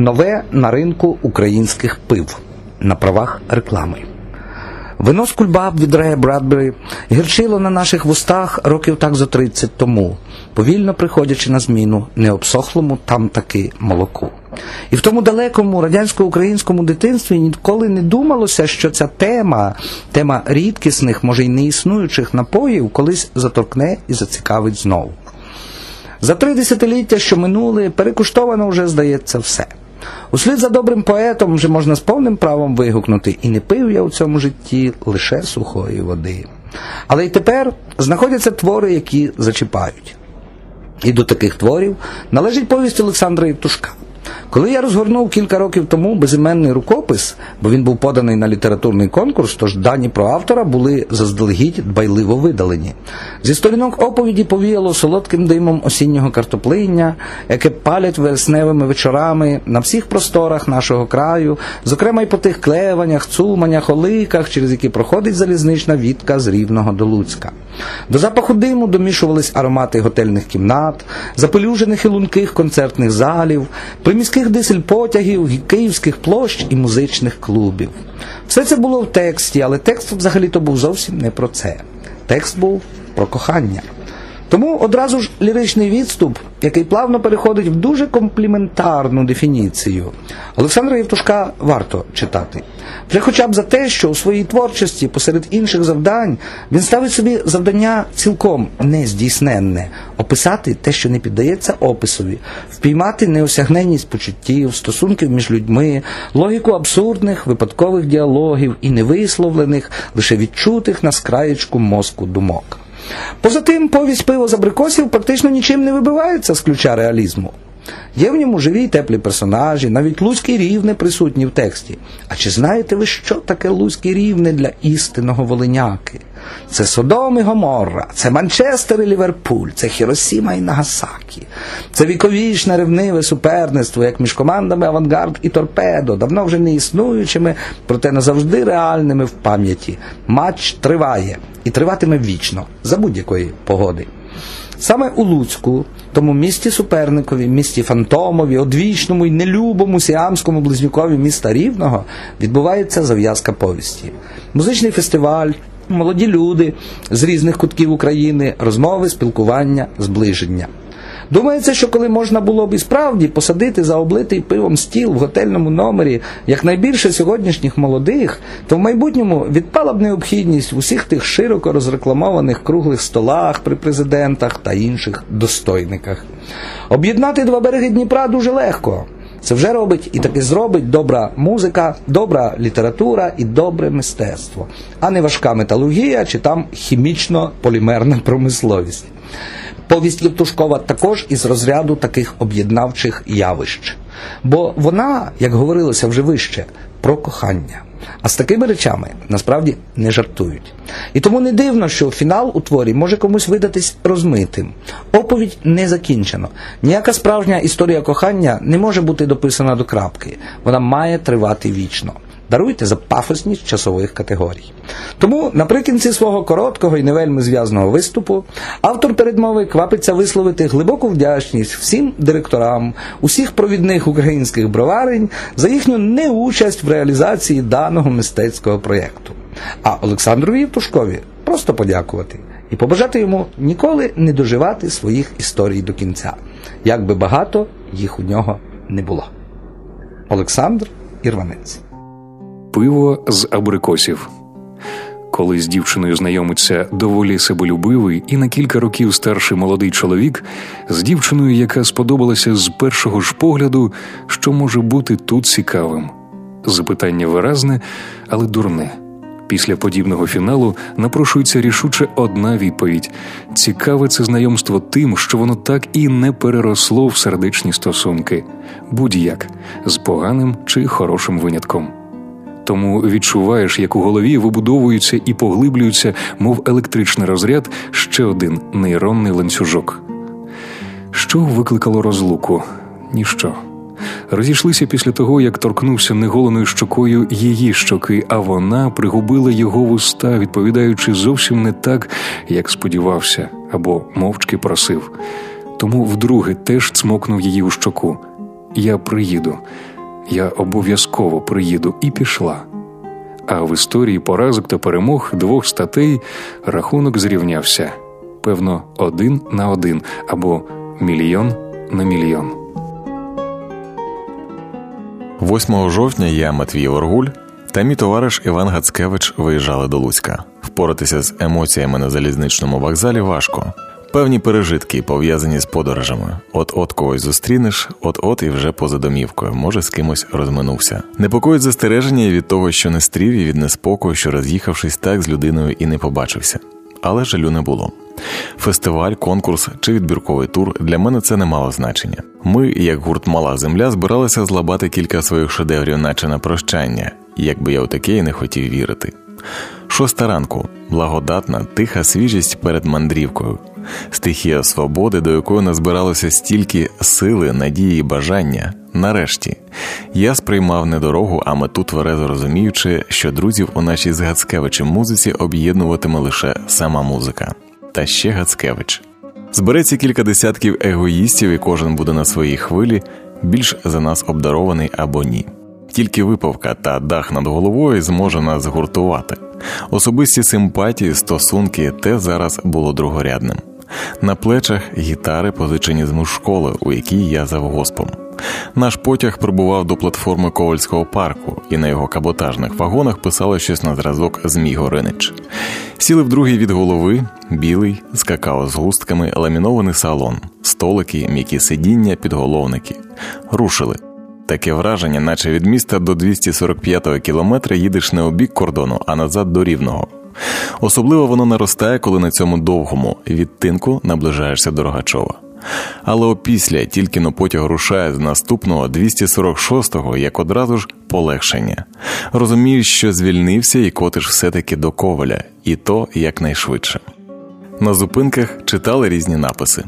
Нове на ринку українських пив на правах реклами. Вино з кульбаб від Рея Брадбері гірчило на наших вустах років так зо 30 тому, повільно приходячи на зміну необсохлому там таки молоку. І в тому далекому радянсько-українському дитинстві ніколи не думалося, що ця тема, тема рідкісних, може й неіснуючих напоїв, колись заторкне і зацікавить знову. За три десятиліття, що минули, перекуштовано вже здається все. Услід за добрим поетом вже можна з повним правом вигукнути, і не пив я у цьому житті лише сухої води. Але й тепер знаходяться твори, які зачіпають. І до таких творів належить повість Олександра Євтушка. Коли я розгорнув кілька років тому безіменний рукопис, бо він був поданий на літературний конкурс, тож дані про автора були заздалегідь дбайливо видалені. Зі сторінок оповіді повіяло солодким димом осіннього картоплиння, яке палять вересневими вечорами на всіх просторах нашого краю, зокрема й по тих клеваннях, цуманях, оликах, через які проходить залізнична відка з Рівного до Луцька. До запаху диму домішувались аромати готельних кімнат, запелюжених і лунких концертних залів, приміських дизель-потягів, київських площ і музичних клубів. Все це було в тексті, але текст взагалі-то був зовсім не про це. Текст був про кохання. Тому одразу ж ліричний відступ, який плавно переходить в дуже компліментарну дефініцію. Олександра Євтушка варто читати. Вже хоча б за те, що у своїй творчості, посеред інших завдань, він ставить собі завдання цілком нездійсненне описати те, що не піддається описові, впіймати неосягненність почуттів, стосунків між людьми, логіку абсурдних, випадкових діалогів і невисловлених, лише відчутих на скраєчку мозку думок. Поза тим, повість пиво з абрикосів практично нічим не вибивається з ключа реалізму. Є в ньому живі й теплі персонажі, навіть луцькі рівне присутні в тексті. А чи знаєте ви, що таке луцькі рівне для істинного волиняки? Це Содом і Гоморра, це Манчестер і Ліверпуль, це Хіросіма і Нагасакі, це віковічне ревниве суперництво, як між командами Авангард і Торпедо, давно вже не існуючими, проте назавжди реальними в пам'яті. Матч триває і триватиме вічно за будь-якої погоди. Саме у Луцьку, тому місті суперникові, місті Фантомові, одвічному і нелюбому сіамському близнюкові міста Рівного відбувається зав'язка повісті. Музичний фестиваль, молоді люди з різних кутків України, розмови, спілкування, зближення. Думається, що коли можна було б і справді посадити за облитий пивом стіл в готельному номері якнайбільше сьогоднішніх молодих, то в майбутньому відпала б необхідність в усіх тих широко розрекламованих круглих столах при президентах та інших достойниках. Об'єднати два береги Дніпра дуже легко. Це вже робить і таки зробить добра музика, добра література і добре мистецтво, а не важка металургія чи там хімічно-полімерна промисловість. Повість Євтушкова також із розряду таких об'єднавчих явищ. Бо вона, як говорилося вже вище, про кохання. А з такими речами насправді не жартують. І тому не дивно, що фінал у творі може комусь видатись розмитим. Оповідь не закінчено. Ніяка справжня історія кохання не може бути дописана до крапки. Вона має тривати вічно. Даруйте за пафосність часових категорій. Тому наприкінці свого короткого і не вельми зв'язного виступу автор передмови квапиться висловити глибоку вдячність всім директорам, усіх провідних українських броварень за їхню неучасть в реалізації даного мистецького проєкту. А Олександру Євтушкові просто подякувати і побажати йому ніколи не доживати своїх історій до кінця, як би багато їх у нього не було. Олександр Ірванець Пиво з абрикосів. Коли з дівчиною знайомиться доволі себелюбивий і на кілька років старший молодий чоловік, з дівчиною, яка сподобалася з першого ж погляду, що може бути тут цікавим. Запитання виразне, але дурне. Після подібного фіналу напрошується рішуче одна відповідь: цікаве це знайомство тим, що воно так і не переросло в сердечні стосунки, будь-як з поганим чи хорошим винятком тому відчуваєш, як у голові вибудовуються і поглиблюються, мов електричний розряд, ще один нейронний ланцюжок. Що викликало розлуку? Ніщо. Розійшлися після того, як торкнувся неголеною щокою її щоки, а вона пригубила його вуста, відповідаючи зовсім не так, як сподівався, або мовчки просив. Тому вдруге теж цмокнув її у щоку Я приїду, я обов'язково приїду і пішла. А в історії поразок та перемог двох статей рахунок зрівнявся певно, один на один або мільйон на мільйон. 8 жовтня я, Матвій Оргуль, та мій товариш Іван Гацкевич виїжджали до Луцька. Впоратися з емоціями на залізничному вокзалі важко. Певні пережитки пов'язані з подорожами. От-от когось зустрінеш, от-от і вже поза домівкою, може з кимось розминувся. Непокоїть застереження від того, що не стрів, і від неспокою, що роз'їхавшись так з людиною і не побачився. Але жалю не було. Фестиваль, конкурс чи відбірковий тур для мене це не мало значення. Ми, як гурт Мала Земля, збиралися злабати кілька своїх шедеврів, наче на прощання, якби я у таке і не хотів вірити. Шоста ранку благодатна, тиха свіжість перед мандрівкою, стихія свободи, до якої назбиралося стільки сили, надії і бажання. Нарешті я сприймав не дорогу, а мету тверезо розуміючи, що друзів у нашій з Гацкевичем музиці об'єднуватиме лише сама музика. Та ще Гацкевич. Збереться кілька десятків егоїстів, і кожен буде на своїй хвилі, більш за нас обдарований або ні. Тільки випавка та дах над головою зможе нас згуртувати. Особисті симпатії, стосунки те зараз було другорядним. На плечах гітари, позичені з мужшколи, у якій я завгоспом. Наш потяг прибував до платформи Ковальського парку, і на його каботажних вагонах писало щось на зразок Змій Горинич. Сіли в другий від голови, білий, з какао з густками, ламінований салон, столики, м'які сидіння, підголовники. Рушили. Таке враження, наче від міста до 245-го кілометра їдеш не у бік кордону, а назад до рівного. Особливо воно наростає, коли на цьому довгому відтинку наближаєшся до Рогачова. Але опісля тільки но потяг рушає з наступного 246-го, як одразу ж полегшення. Розумієш, що звільнився і котиш все-таки до коваля, і то якнайшвидше. На зупинках читали різні написи.